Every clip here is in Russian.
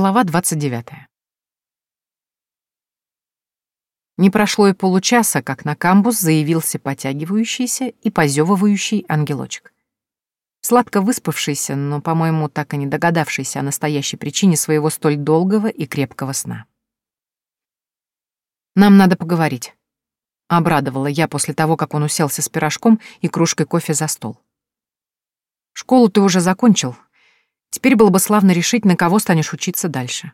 Глава 29. Не прошло и получаса, как на камбус заявился потягивающийся и позевывающий ангелочек. Сладко выспавшийся, но, по-моему, так и не догадавшийся о настоящей причине своего столь долгого и крепкого сна. «Нам надо поговорить», — обрадовала я после того, как он уселся с пирожком и кружкой кофе за стол. «Школу ты уже закончил, Теперь было бы славно решить, на кого станешь учиться дальше.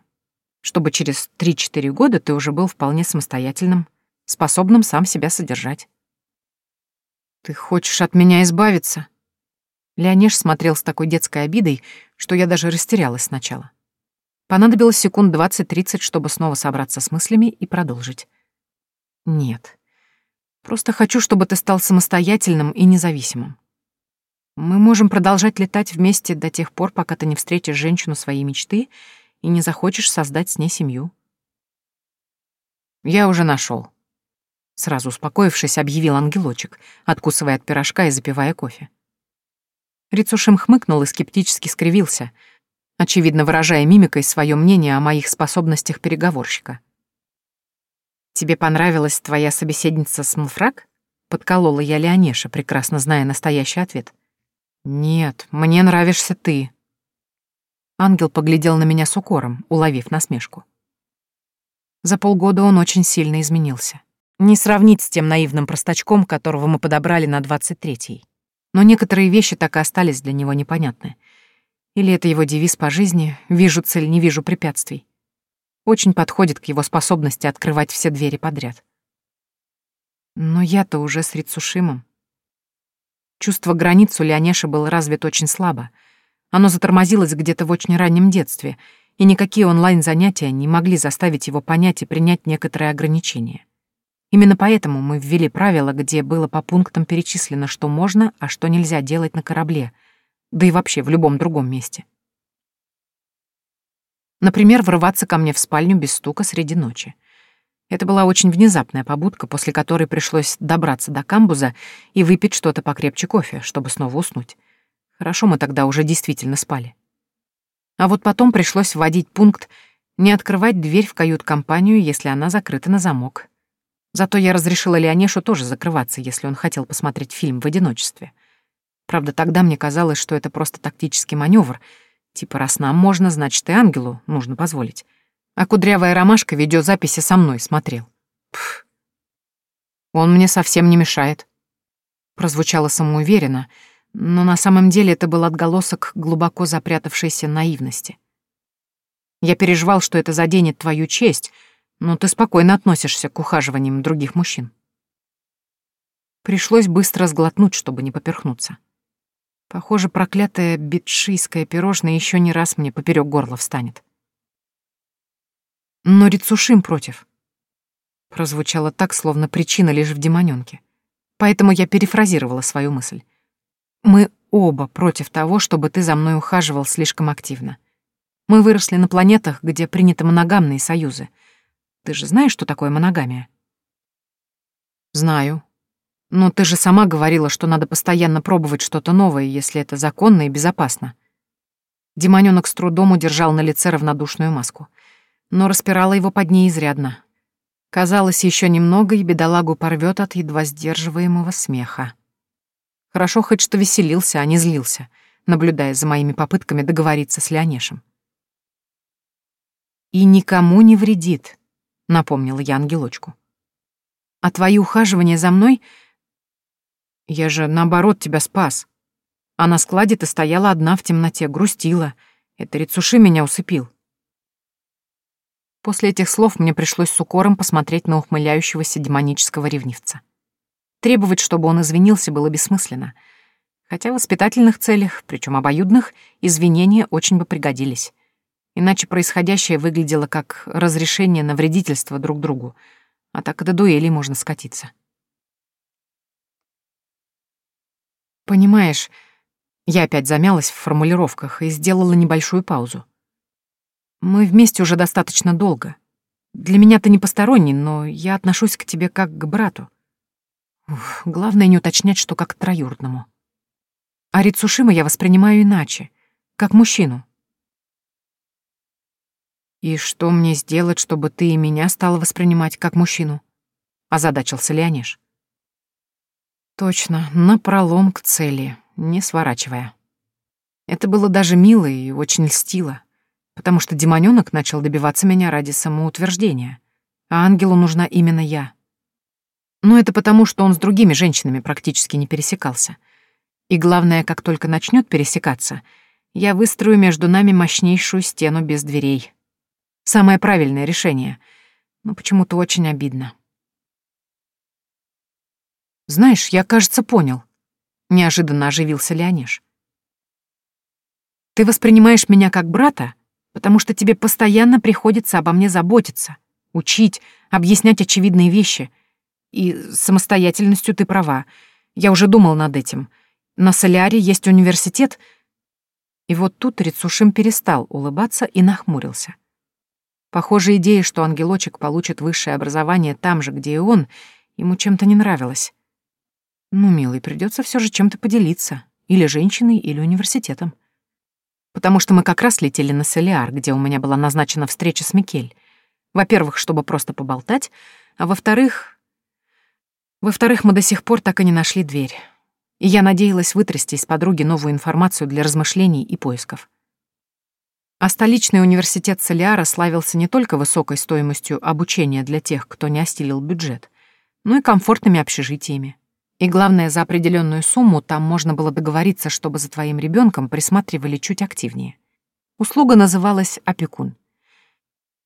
Чтобы через 3-4 года ты уже был вполне самостоятельным, способным сам себя содержать. «Ты хочешь от меня избавиться?» Леонеж смотрел с такой детской обидой, что я даже растерялась сначала. Понадобилось секунд 20-30, чтобы снова собраться с мыслями и продолжить. «Нет. Просто хочу, чтобы ты стал самостоятельным и независимым. Мы можем продолжать летать вместе до тех пор, пока ты не встретишь женщину своей мечты и не захочешь создать с ней семью. Я уже нашел. Сразу успокоившись, объявил ангелочек, откусывая от пирожка и запивая кофе. Рицушим хмыкнул и скептически скривился, очевидно выражая мимикой свое мнение о моих способностях переговорщика. «Тебе понравилась твоя собеседница Смлфрак?» — подколола я Леонеша, прекрасно зная настоящий ответ — «Нет, мне нравишься ты». Ангел поглядел на меня с укором, уловив насмешку. За полгода он очень сильно изменился. Не сравнить с тем наивным простачком, которого мы подобрали на двадцать третий. Но некоторые вещи так и остались для него непонятны. Или это его девиз по жизни «вижу цель, не вижу препятствий». Очень подходит к его способности открывать все двери подряд. Но я-то уже с Рицушимом. Чувство границ у Леонеши было развито очень слабо. Оно затормозилось где-то в очень раннем детстве, и никакие онлайн-занятия не могли заставить его понять и принять некоторые ограничения. Именно поэтому мы ввели правила, где было по пунктам перечислено, что можно, а что нельзя делать на корабле, да и вообще в любом другом месте. Например, врываться ко мне в спальню без стука среди ночи — это была очень внезапная побудка, после которой пришлось добраться до камбуза и выпить что-то покрепче кофе, чтобы снова уснуть. Хорошо мы тогда уже действительно спали. А вот потом пришлось вводить пункт не открывать дверь в кают-компанию, если она закрыта на замок. Зато я разрешила Леонешу тоже закрываться, если он хотел посмотреть фильм в одиночестве. Правда, тогда мне казалось, что это просто тактический маневр, типа раз нам можно, значит и ангелу нужно позволить а кудрявая ромашка видеозаписи со мной смотрел. Пф. Он мне совсем не мешает. Прозвучало самоуверенно, но на самом деле это был отголосок глубоко запрятавшейся наивности. Я переживал, что это заденет твою честь, но ты спокойно относишься к ухаживаниям других мужчин. Пришлось быстро сглотнуть, чтобы не поперхнуться. Похоже, проклятое битшийское пирожное еще не раз мне поперек горла встанет. Но Рицушим против. Прозвучало так, словно причина лишь в демонёнке. Поэтому я перефразировала свою мысль. Мы оба против того, чтобы ты за мной ухаживал слишком активно. Мы выросли на планетах, где приняты моногамные союзы. Ты же знаешь, что такое моногамия? Знаю. Но ты же сама говорила, что надо постоянно пробовать что-то новое, если это законно и безопасно. Демонёнок с трудом удержал на лице равнодушную маску но распирала его под ней изрядно. Казалось, еще немного, и бедолагу порвет от едва сдерживаемого смеха. Хорошо хоть что веселился, а не злился, наблюдая за моими попытками договориться с Леонешем. «И никому не вредит», — напомнила я ангелочку. «А твои ухаживания за мной...» «Я же, наоборот, тебя спас. А на складе ты стояла одна в темноте, грустила. Это Рицуши меня усыпил. После этих слов мне пришлось с укором посмотреть на ухмыляющегося демонического ревнивца. Требовать, чтобы он извинился, было бессмысленно. Хотя в воспитательных целях, причем обоюдных, извинения очень бы пригодились. Иначе происходящее выглядело как разрешение на вредительство друг другу, а так и до дуэлей можно скатиться. Понимаешь, я опять замялась в формулировках и сделала небольшую паузу. Мы вместе уже достаточно долго. Для меня ты не посторонний, но я отношусь к тебе как к брату. Ух, главное не уточнять, что как к троюродному. А Рицушима я воспринимаю иначе, как мужчину. «И что мне сделать, чтобы ты и меня стала воспринимать как мужчину?» — озадачился Леонеж. «Точно, напролом к цели, не сворачивая». Это было даже мило и очень льстило, потому что демонёнок начал добиваться меня ради самоутверждения, а ангелу нужна именно я. Но это потому, что он с другими женщинами практически не пересекался. И главное, как только начнет пересекаться, я выстрою между нами мощнейшую стену без дверей. Самое правильное решение, но почему-то очень обидно. «Знаешь, я, кажется, понял», — неожиданно оживился Леонеж. Ты воспринимаешь меня как брата, потому что тебе постоянно приходится обо мне заботиться, учить, объяснять очевидные вещи. И самостоятельностью ты права. Я уже думал над этим. На Соляре есть университет. И вот тут Рицушим перестал улыбаться и нахмурился. Похоже, идея, что ангелочек получит высшее образование там же, где и он, ему чем-то не нравилась. Ну, милый, придется все же чем-то поделиться. Или женщиной, или университетом потому что мы как раз летели на Селиар, где у меня была назначена встреча с Микель. Во-первых, чтобы просто поболтать, а во-вторых... Во-вторых, мы до сих пор так и не нашли дверь. И я надеялась вытрясти из подруги новую информацию для размышлений и поисков. А столичный университет Солиара славился не только высокой стоимостью обучения для тех, кто не остелил бюджет, но и комфортными общежитиями. И главное, за определенную сумму там можно было договориться, чтобы за твоим ребенком присматривали чуть активнее. Услуга называлась «Опекун».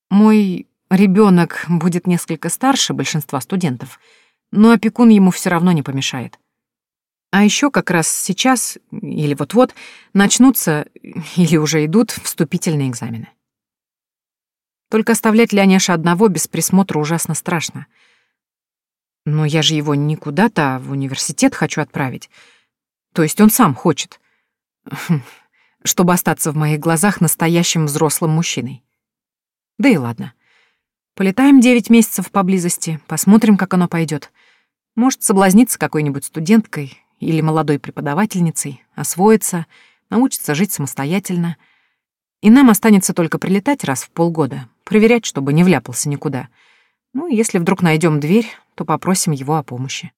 Мой ребенок будет несколько старше большинства студентов, но опекун ему все равно не помешает. А еще как раз сейчас, или вот-вот, начнутся, или уже идут, вступительные экзамены. Только оставлять Леонеша одного без присмотра ужасно страшно — но я же его не куда-то, а в университет хочу отправить. То есть он сам хочет. Чтобы остаться в моих глазах настоящим взрослым мужчиной. Да и ладно. Полетаем девять месяцев поблизости, посмотрим, как оно пойдет. Может, соблазниться какой-нибудь студенткой или молодой преподавательницей, освоиться, научиться жить самостоятельно. И нам останется только прилетать раз в полгода, проверять, чтобы не вляпался никуда — ну, если вдруг найдем дверь, то попросим его о помощи.